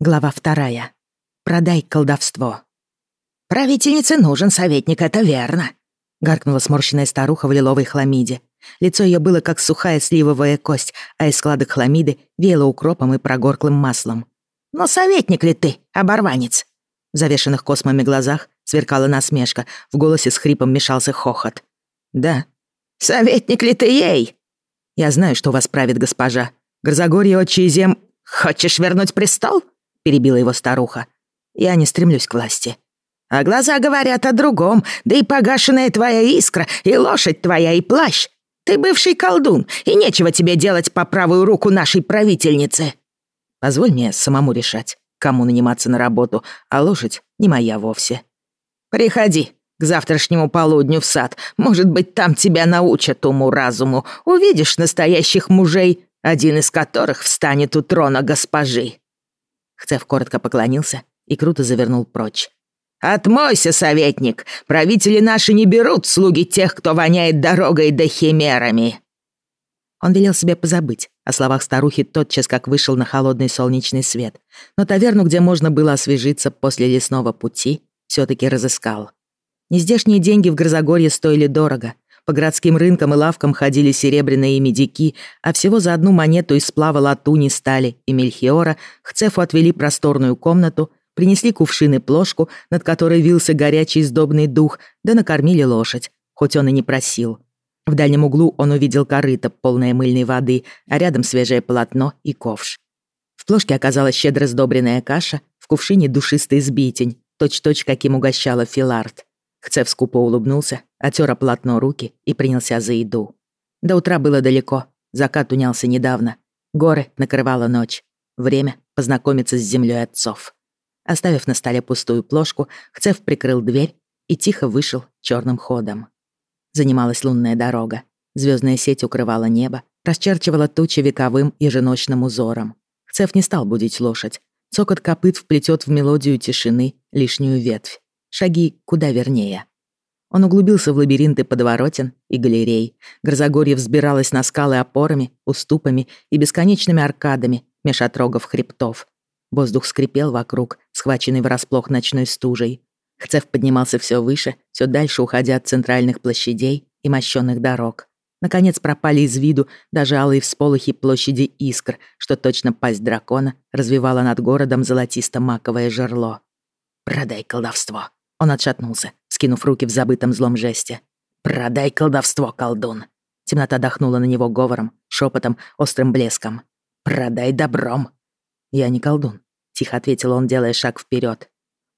Глава вторая. Продай колдовство. «Правительнице нужен советник, это верно», — гаркнула сморщенная старуха в лиловой хламиде. Лицо ее было как сухая сливовая кость, а из складок хламиды веяло укропом и прогорклым маслом. «Но советник ли ты, оборванец?» В завешенных космами глазах сверкала насмешка, в голосе с хрипом мешался хохот. «Да». «Советник ли ты ей?» «Я знаю, что вас правит госпожа. Грозогорье отчий зем... Хочешь вернуть престол?» Перебила его старуха. «Я не стремлюсь к власти». «А глаза говорят о другом, да и погашенная твоя искра, и лошадь твоя, и плащ. Ты бывший колдун, и нечего тебе делать по правую руку нашей правительницы». «Позволь мне самому решать, кому наниматься на работу, а лошадь не моя вовсе». «Приходи к завтрашнему полудню в сад. Может быть, там тебя научат уму-разуму. Увидишь настоящих мужей, один из которых встанет у трона госпожи». Хцев коротко поклонился и круто завернул прочь. «Отмойся, советник! Правители наши не берут слуги тех, кто воняет дорогой да химерами!» Он велел себе позабыть о словах старухи тотчас, как вышел на холодный солнечный свет, но таверну, где можно было освежиться после лесного пути, все таки разыскал. Нездешние деньги в Грозогорье стоили дорого, по городским рынкам и лавкам ходили серебряные медики, а всего за одну монету из сплава латуни, стали и мельхиора Хцефу отвели просторную комнату, принесли кувшин и плошку, над которой вился горячий сдобный дух, да накормили лошадь, хоть он и не просил. В дальнем углу он увидел корыто, полное мыльной воды, а рядом свежее полотно и ковш. В плошке оказалась щедро сдобренная каша, в кувшине душистый сбитень, точь-точь, каким угощала Филард. Хцев скупо улыбнулся, отер полотно руки и принялся за еду. До утра было далеко, закат унялся недавно. Горы накрывала ночь. Время познакомиться с землей отцов. Оставив на столе пустую плошку, Хцев прикрыл дверь и тихо вышел черным ходом. Занималась лунная дорога. Звездная сеть укрывала небо, расчерчивала тучи вековым еженочным узором. Хцев не стал будить лошадь. Цокот копыт вплетет в мелодию тишины лишнюю ветвь. Шаги куда вернее. Он углубился в лабиринты подворотен и галерей. Грозогорье взбиралось на скалы опорами, уступами и бесконечными аркадами меж отрогов хребтов. Воздух скрипел вокруг, схваченный врасплох ночной стужей. Хцев поднимался все выше, все дальше уходя от центральных площадей и мощенных дорог. Наконец пропали из виду даже алые всполохи площади Искр, что точно пасть дракона развивала над городом золотисто-маковое жерло. «Продай колдовство», он отшатнулся, скинув руки в забытом злом жесте. «Продай колдовство, колдун!» Темнота дохнула на него говором, шепотом, острым блеском. «Продай добром!» «Я не колдун», — тихо ответил он, делая шаг вперед.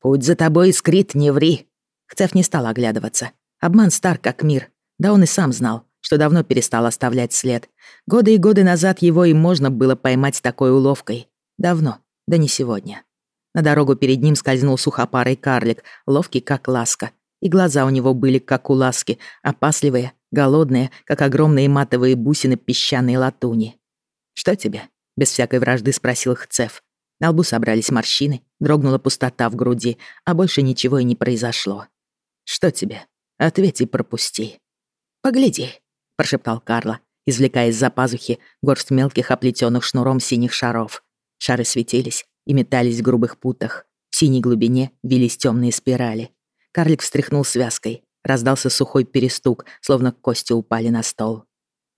«Путь за тобой искрит, не ври!» Хцев не стал оглядываться. Обман стар, как мир. Да он и сам знал, что давно перестал оставлять след. Годы и годы назад его и можно было поймать такой уловкой. Давно, да не сегодня. На дорогу перед ним скользнул сухопарый карлик, ловкий как ласка. И глаза у него были как у ласки, опасливые, голодные, как огромные матовые бусины песчаной латуни. «Что тебе?» — без всякой вражды спросил Хцев. На лбу собрались морщины, дрогнула пустота в груди, а больше ничего и не произошло. «Что тебе? Ответь и пропусти». «Погляди», — прошептал Карло, извлекая из-за пазухи горсть мелких оплетенных шнуром синих шаров. Шары светились, и метались в грубых путах. В синей глубине вились темные спирали. Карлик встряхнул связкой. Раздался сухой перестук, словно кости упали на стол.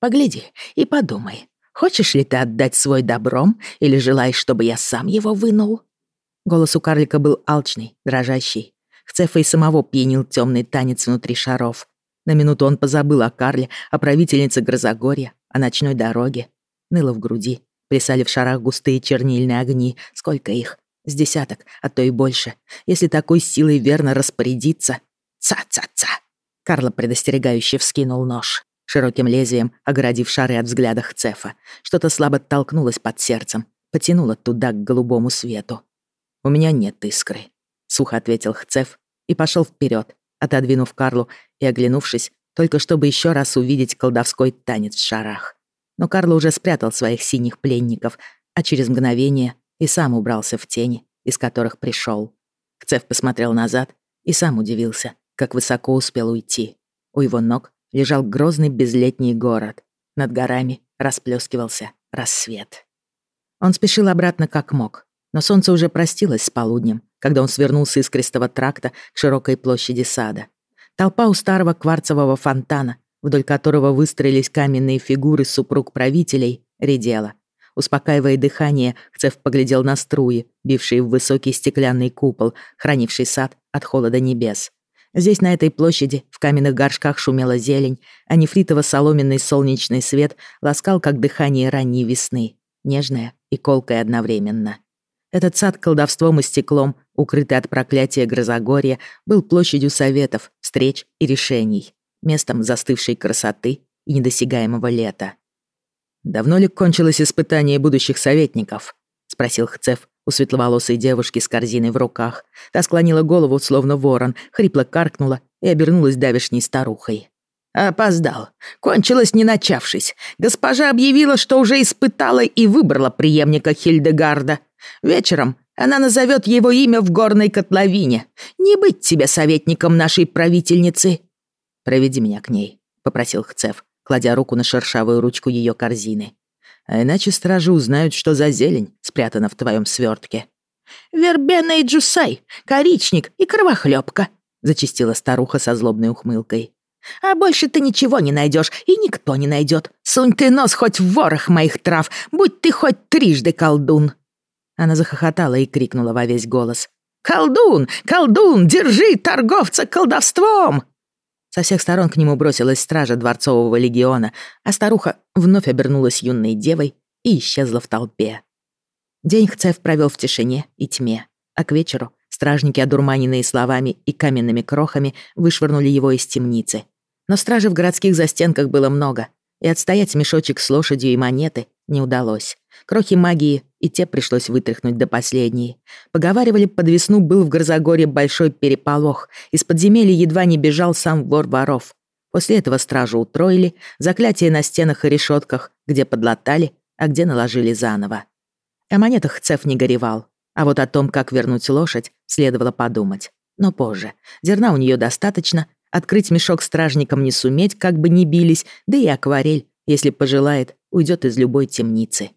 «Погляди и подумай, хочешь ли ты отдать свой добром или желаешь, чтобы я сам его вынул?» Голос у карлика был алчный, дрожащий. Хцефа и самого пьянил темный танец внутри шаров. На минуту он позабыл о Карле, о правительнице Грозогорья, о ночной дороге. Ныло в груди, Плясали в шарах густые чернильные огни. Сколько их? С десяток, а то и больше. Если такой силой верно распорядиться... Ца-ца-ца! Карло предостерегающе вскинул нож, широким лезвием оградив шары от взгляда Цефа. Что-то слабо толкнулось под сердцем, потянуло туда, к голубому свету. «У меня нет искры», — сухо ответил Хцеф и пошел вперед, отодвинув Карлу и оглянувшись, только чтобы еще раз увидеть колдовской танец в шарах но Карло уже спрятал своих синих пленников, а через мгновение и сам убрался в тени, из которых пришел. Хцев посмотрел назад и сам удивился, как высоко успел уйти. У его ног лежал грозный безлетний город. Над горами расплескивался рассвет. Он спешил обратно как мог, Но солнце уже простилось с полуднем, когда он свернулся из крестового тракта к широкой площади сада. Толпа у старого кварцевого фонтана, вдоль которого выстроились каменные фигуры супруг правителей, редела. Успокаивая дыхание, Хцев поглядел на струи, бившие в высокий стеклянный купол, хранивший сад от холода небес. Здесь, на этой площади, в каменных горшках шумела зелень, а нефритово-соломенный солнечный свет ласкал, как дыхание ранней весны, нежное и колкое одновременно. Этот сад колдовством и стеклом, укрытый от проклятия Грозогорья, был площадью советов, встреч и решений, местом застывшей красоты и недосягаемого лета. «Давно ли кончилось испытание будущих советников?» — спросил Хцев у светловолосой девушки с корзиной в руках. Та склонила голову, словно ворон, хрипло каркнула и обернулась давешней старухой. «Опоздал. Кончилось не начавшись. Госпожа объявила, что уже испытала и выбрала преемника Хильдегарда. Вечером она назовет его имя в горной котловине. Не быть тебе советником нашей правительницы». «Проведи меня к ней», — попросил Хцев, кладя руку на шершавую ручку ее корзины. «А иначе стражи узнают, что за зелень спрятана в твоем свертке». «Вербена и джусай, коричник и кровохлебка», — зачистила старуха со злобной ухмылкой. «А больше ты ничего не найдешь, и никто не найдет. Сунь ты нос хоть в ворох моих трав, будь ты хоть трижды колдун». Она захохотала и крикнула во весь голос. «Колдун! Колдун! Держи торговца колдовством!» Со всех сторон к нему бросилась стража дворцового легиона, а старуха вновь обернулась юной девой и исчезла в толпе. День Хцев провел в тишине и тьме, а к вечеру стражники, одурманенные словами и каменными крохами, вышвырнули его из темницы. Но стражи в городских застенках было много, и отстоять мешочек с лошадью и монеты не удалось. Крохи магии и те пришлось вытряхнуть до последней. Поговаривали, под весну был в Грозогоре большой переполох. Из подземелья едва не бежал сам вор воров. После этого стражу утроили, заклятия на стенах и решетках, где подлатали, а где наложили заново. О монетах Цеф не горевал, а вот о том, как вернуть лошадь, следовало подумать. Но позже. Зерна у нее достаточно, открыть мешок стражникам не суметь, как бы ни бились, да и акварель, если пожелает, уйдет из любой темницы.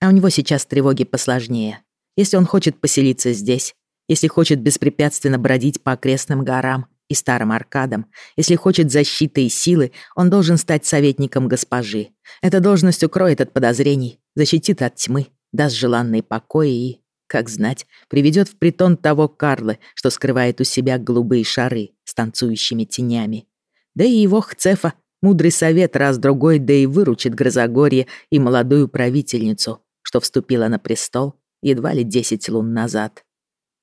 А у него сейчас тревоги посложнее. Если он хочет поселиться здесь, если хочет беспрепятственно бродить по окрестным горам и старым аркадам, если хочет защиты и силы, он должен стать советником госпожи. Эта должность укроет от подозрений, защитит от тьмы, даст желанный покой и, как знать, приведет в притон того Карлы, что скрывает у себя голубые шары с танцующими тенями. Да и его Хцефа мудрый совет раз-другой, да и выручит Грозогорье и молодую правительницу, что вступила на престол едва ли десять лун назад.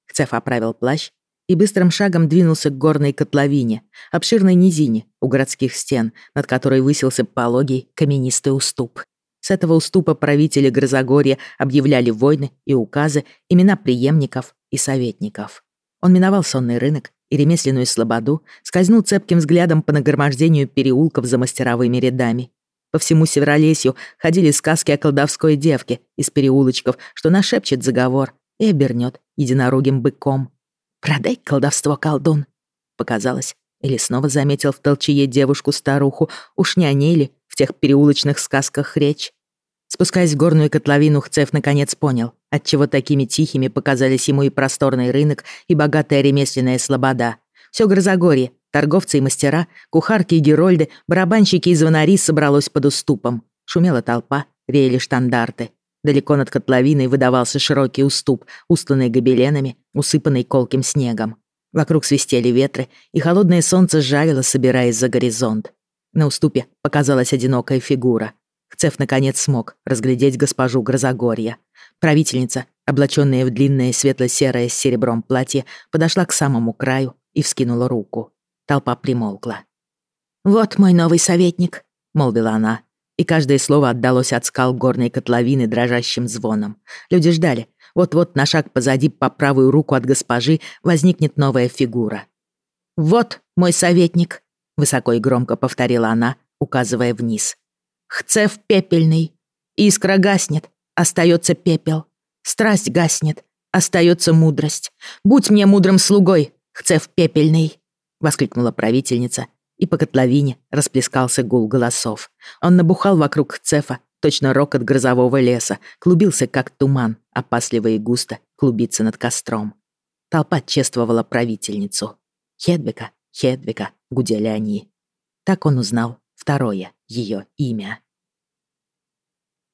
Хцеф оправил плащ и быстрым шагом двинулся к горной котловине, обширной низине у городских стен, над которой высился пологий каменистый уступ. С этого уступа правители Грозогорья объявляли войны и указы, имена преемников и советников. Он миновал сонный рынок и ремесленную слободу, скользнул цепким взглядом по нагромождению переулков за мастеровыми рядами по всему Северолесью ходили сказки о колдовской девке из переулочков, что нашепчет заговор и обернет единорогим быком. «Продай колдовство, колдун!» Показалось, или снова заметил в толчее девушку-старуху, уж не о ней ли в тех переулочных сказках речь. Спускаясь в горную котловину, Хцев наконец понял, отчего такими тихими показались ему и просторный рынок, и богатая ремесленная слобода. Все Грозогорье, Торговцы и мастера, кухарки и герольды, барабанщики и звонари собралось под уступом. Шумела толпа, реяли штандарты. Далеко над котловиной выдавался широкий уступ, устланный гобеленами, усыпанный колким снегом. Вокруг свистели ветры, и холодное солнце жарило, собираясь за горизонт. На уступе показалась одинокая фигура. Хцев наконец смог разглядеть госпожу Грозогорья. Правительница, облаченная в длинное светло-серое с серебром платье, подошла к самому краю и вскинула руку. Толпа примолкла. «Вот мой новый советник», — молвила она, и каждое слово отдалось от скал горной котловины дрожащим звоном. Люди ждали. Вот-вот на шаг позади по правую руку от госпожи возникнет новая фигура. «Вот мой советник», — высоко и громко повторила она, указывая вниз. «Хцев пепельный. Искра гаснет, остается пепел. Страсть гаснет, остается мудрость. Будь мне мудрым слугой, Хцев пепельный». — воскликнула правительница, и по котловине расплескался гул голосов. Он набухал вокруг цефа, точно рокот грозового леса, клубился, как туман, опасливо и густо клубиться над костром. Толпа чествовала правительницу. Хедвика, Хедвика, гудели они. Так он узнал второе ее имя.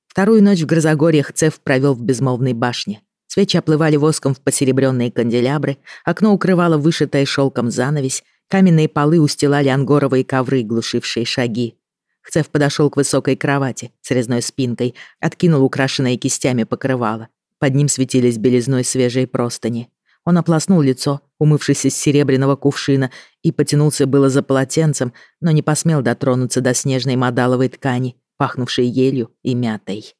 Вторую ночь в Грозогорьях Цев провел в безмолвной башне. Свечи оплывали воском в посеребренные канделябры, окно укрывало вышитая шелком занавесь, каменные полы устилали ангоровые ковры, глушившие шаги. Хцев подошел к высокой кровати с резной спинкой, откинул украшенное кистями покрывало. Под ним светились белизной свежие простыни. Он ополоснул лицо, умывшись из серебряного кувшина, и потянулся было за полотенцем, но не посмел дотронуться до снежной модаловой ткани, пахнувшей елью и мятой.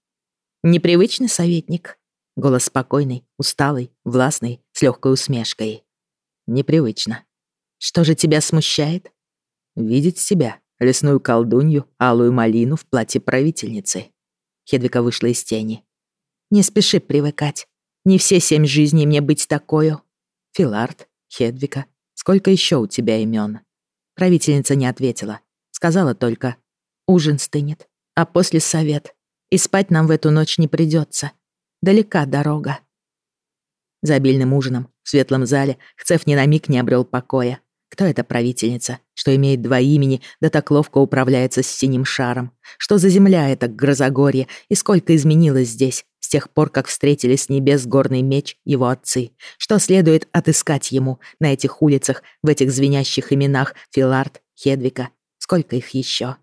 «Непривычный советник?» Голос спокойный, усталый, властный, с легкой усмешкой. «Непривычно. Что же тебя смущает?» «Видеть себя, лесную колдунью, алую малину в платье правительницы». Хедвика вышла из тени. «Не спеши привыкать. Не все семь жизней мне быть такою». «Филард, Хедвика, сколько еще у тебя имен?» Правительница не ответила. Сказала только «Ужин стынет, а после совет. И спать нам в эту ночь не придется. Далека дорога». За обильным ужином в светлом зале Хцев ни на миг не обрел покоя. Кто эта правительница, что имеет два имени, да так ловко управляется с синим шаром? Что за земля эта Грозогорье, и сколько изменилось здесь с тех пор, как встретили с небес горный меч его отцы? Что следует отыскать ему на этих улицах, в этих звенящих именах Филард, Хедвика? Сколько их еще?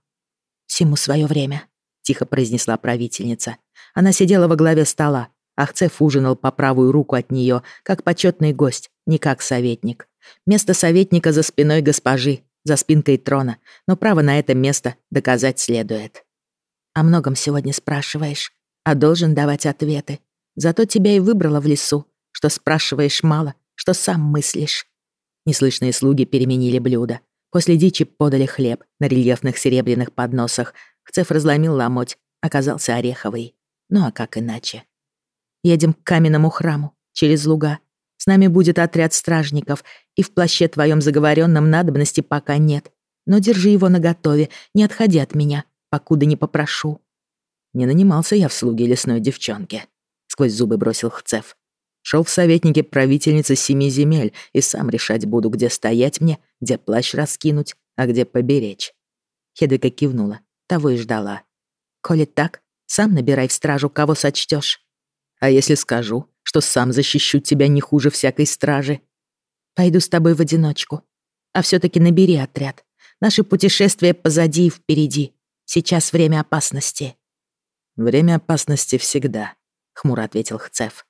«Всему свое время», — тихо произнесла правительница. Она сидела во главе стола, Ахцев ужинал по правую руку от нее, как почетный гость, не как советник. Место советника за спиной госпожи, за спинкой трона, но право на это место доказать следует. О многом сегодня спрашиваешь, а должен давать ответы. Зато тебя и выбрала в лесу, что спрашиваешь мало, что сам мыслишь. Неслышные слуги переменили блюдо. После дичи подали хлеб на рельефных серебряных подносах. Хцев разломил ломоть, оказался ореховый. Ну а как иначе? Едем к каменному храму, через луга, с нами будет отряд стражников, и в плаще твоем заговоренном надобности пока нет. Но держи его наготове, не отходи от меня, покуда не попрошу». Не нанимался я в слуги лесной девчонки. Сквозь зубы бросил Хцев. Шел в советнике правительницы семи земель, и сам решать буду, где стоять мне, где плащ раскинуть, а где поберечь. Хедвика кивнула, того и ждала. «Коли так, сам набирай в стражу, кого сочтешь. А если скажу, что сам защищу тебя не хуже всякой стражи. Пойду с тобой в одиночку. А все таки набери отряд. Наши путешествия позади и впереди. Сейчас время опасности». «Время опасности всегда», — хмуро ответил Хцев.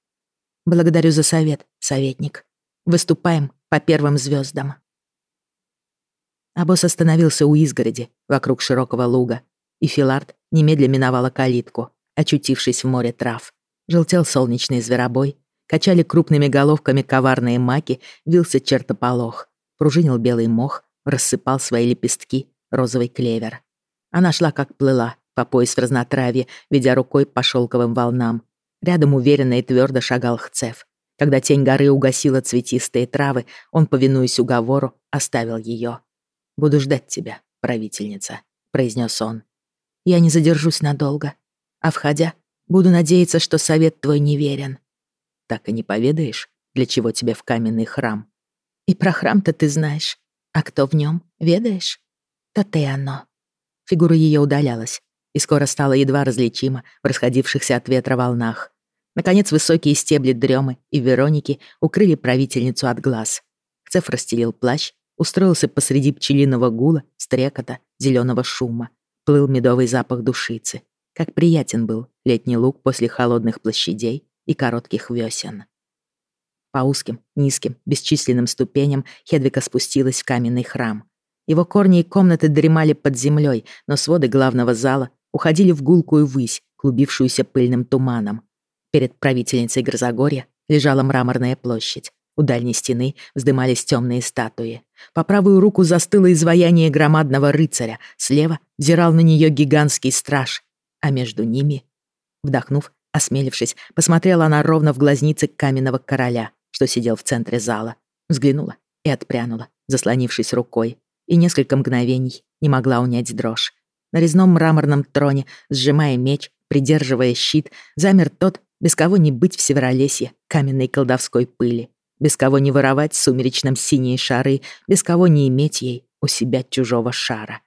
«Благодарю за совет, советник. Выступаем по первым звездам. Абос остановился у изгороди, вокруг широкого луга, и Филард немедленно миновала калитку, очутившись в море трав. Желтел солнечный зверобой, качали крупными головками коварные маки, вился чертополох, пружинил белый мох, рассыпал свои лепестки розовый клевер. Она шла как плыла, по пояс в разнотравье, ведя рукой по шелковым волнам. Рядом уверенно и твердо шагал Хцев. Когда тень горы угасила цветистые травы, он, повинуясь уговору, оставил ее. «Буду ждать тебя, правительница», — произнес он. «Я не задержусь надолго. А входя, Буду надеяться, что совет твой неверен. Так и не поведаешь, для чего тебе в каменный храм. И про храм-то ты знаешь. А кто в нем, ведаешь? То-то и оно. Фигура ее удалялась, и скоро стала едва различима в расходившихся от ветра волнах. Наконец, высокие стебли дремы и Вероники укрыли правительницу от глаз. Цеф расстелил плащ, устроился посреди пчелиного гула, стрекота, зеленого шума. Плыл медовый запах душицы. Как приятен был летний луг после холодных площадей и коротких весен. По узким, низким, бесчисленным ступеням Хедвика спустилась в каменный храм. Его корни и комнаты дремали под землей, но своды главного зала уходили в гулкую высь, клубившуюся пыльным туманом. Перед правительницей Грозогорья лежала мраморная площадь. У дальней стены вздымались темные статуи. По правую руку застыло изваяние громадного рыцаря, слева взирал на нее гигантский страж, а между ними... Вдохнув, осмелившись, посмотрела она ровно в глазницы каменного короля, что сидел в центре зала. Взглянула и отпрянула, заслонившись рукой, и несколько мгновений не могла унять дрожь. На резном мраморном троне, сжимая меч, придерживая щит, замер тот, без кого не быть в Северолесье каменной колдовской пыли, без кого не воровать сумеречном синие шары, без кого не иметь ей у себя чужого шара.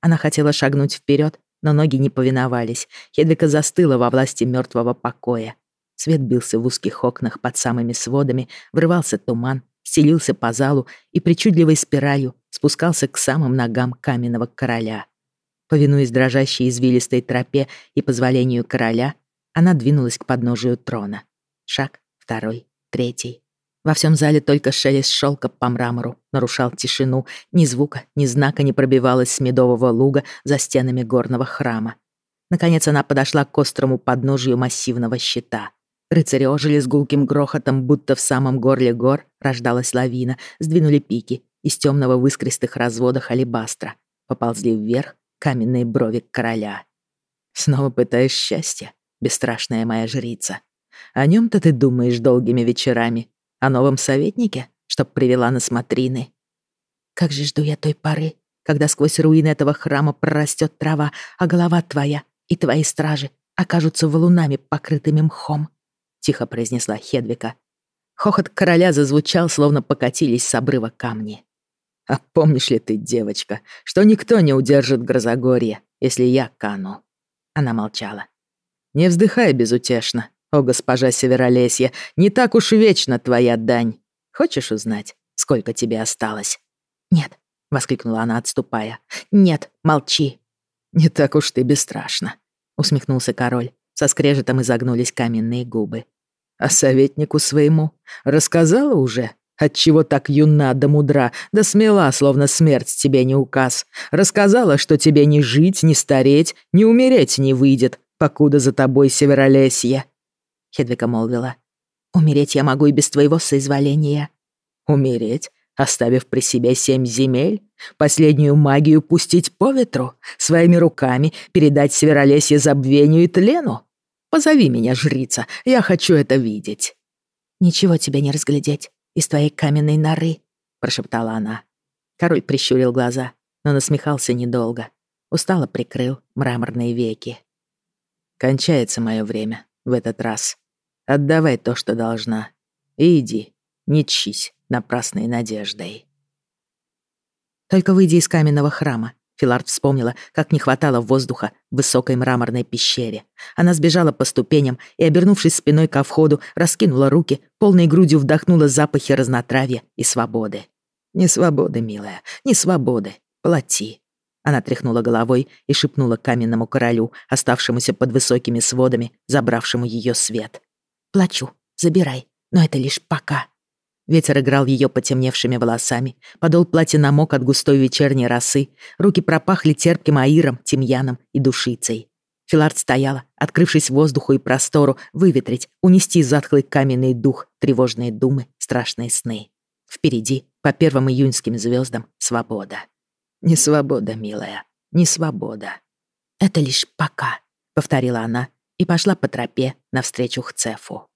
Она хотела шагнуть вперед, но ноги не повиновались. Хедвика застыла во власти мертвого покоя. Свет бился в узких окнах под самыми сводами, врывался туман, стелился по залу и причудливой спиралью спускался к самым ногам каменного короля. Повинуясь дрожащей извилистой тропе и позволению короля, она двинулась к подножию трона. Шаг, второй, третий. Во всем зале только шелест шелка по мрамору нарушал тишину. Ни звука, ни знака не пробивалось с медового луга за стенами горного храма. Наконец она подошла к острому подножию массивного щита. Рыцари ожили с гулким грохотом, будто в самом горле гор рождалась лавина, сдвинули пики из темного в искристых разводах алебастра. Поползли вверх каменные брови короля. «Снова пытаешь счастье, бесстрашная моя жрица. О нем то ты думаешь долгими вечерами, о новом советнике, чтоб привела на смотрины. Как же жду я той поры, когда сквозь руины этого храма прорастет трава, а голова твоя и твои стражи окажутся валунами, покрытыми мхом», — тихо произнесла Хедвика. Хохот короля зазвучал, словно покатились с обрыва камни. «А помнишь ли ты, девочка, что никто не удержит Грозогорье, если я кану?» Она молчала. «Не вздыхай безутешно. О, госпожа Северолесье, не так уж вечно твоя дань. Хочешь узнать, сколько тебе осталось?» «Нет», — воскликнула она, отступая. «Нет, молчи». «Не так уж ты бесстрашна», — усмехнулся король. Со скрежетом изогнулись каменные губы. «А советнику своему рассказала уже, отчего так юна да мудра, да смела, словно смерть тебе не указ. Рассказала, что тебе ни жить, ни стареть, ни умереть не выйдет, покуда за тобой Северолесье. Хедвика молвила. «Умереть я могу и без твоего соизволения». «Умереть, оставив при себе семь земель? Последнюю магию пустить по ветру? Своими руками передать Северолесье забвению и тлену? Позови меня, жрица, я хочу это видеть». «Ничего тебе не разглядеть из твоей каменной норы», — прошептала она. Король прищурил глаза, но насмехался недолго. Устало прикрыл мраморные веки. «Кончается мое время в этот раз. Отдавай то, что должна. И иди, не чись напрасной надеждой. Только выйдя из каменного храма, Филард вспомнила, как не хватало воздуха в высокой мраморной пещере. Она сбежала по ступеням и, обернувшись спиной ко входу, раскинула руки, полной грудью вдохнула запахи разнотравья и свободы. «Не свободы, милая, не свободы. Плати. Она тряхнула головой и шепнула каменному королю, оставшемуся под высокими сводами, забравшему ее свет. «Плачу, забирай, но это лишь пока». Ветер играл ее потемневшими волосами, подол платья намок от густой вечерней росы, руки пропахли терпким аиром, тимьяном и душицей. Филард стояла, открывшись воздуху и простору, выветрить, унести затхлый каменный дух, тревожные думы, страшные сны. Впереди, по первым июньским звездам, свобода. «Не свобода, милая, не свобода». «Это лишь пока», — повторила она и пошла по тропе навстречу Хцефу.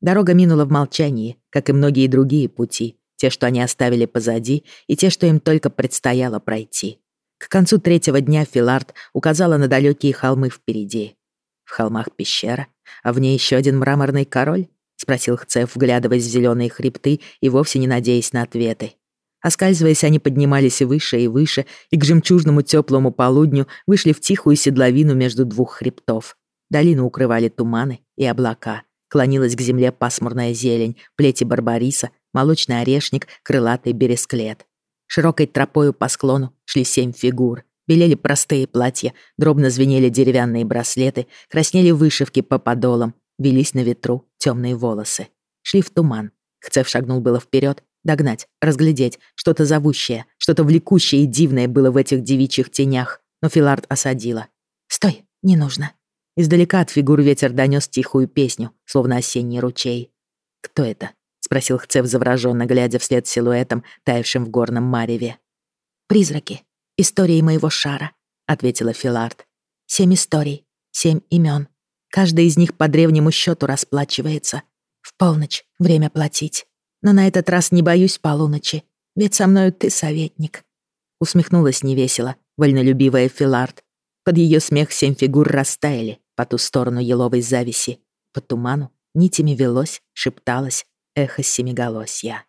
Дорога минула в молчании, как и многие другие пути, те, что они оставили позади, и те, что им только предстояло пройти. К концу третьего дня Филард указала на далекие холмы впереди. «В холмах пещера, а в ней еще один мраморный король?» — спросил Хцеф, вглядываясь в зеленые хребты и вовсе не надеясь на ответы. Оскальзываясь, они поднимались выше и выше, и к жемчужному теплому полудню вышли в тихую седловину между двух хребтов. Долину укрывали туманы и облака. Клонилась к земле пасмурная зелень, плети барбариса, молочный орешник, крылатый бересклет. Широкой тропою по склону шли семь фигур. Белели простые платья, дробно звенели деревянные браслеты, краснели вышивки по подолам, велись на ветру темные волосы. Шли в туман. Хцев шагнул было вперед, Догнать, разглядеть, что-то зовущее, что-то влекущее и дивное было в этих девичьих тенях, но Филард осадила. «Стой, не нужно». Издалека от фигур ветер донес тихую песню, словно осенний ручей. «Кто это?» — спросил Хцев завороженно, глядя вслед силуэтом, таявшим в горном мареве. «Призраки. Истории моего шара», — ответила Филард. «Семь историй, семь имен. Каждая из них по древнему счету расплачивается. В полночь время платить. Но на этот раз не боюсь полуночи, ведь со мною ты советник». Усмехнулась невесело, вольнолюбивая Филард. Под ее смех семь фигур растаяли, По ту сторону еловой зависи, по туману, нитями велось, шепталось эхо семиголосья.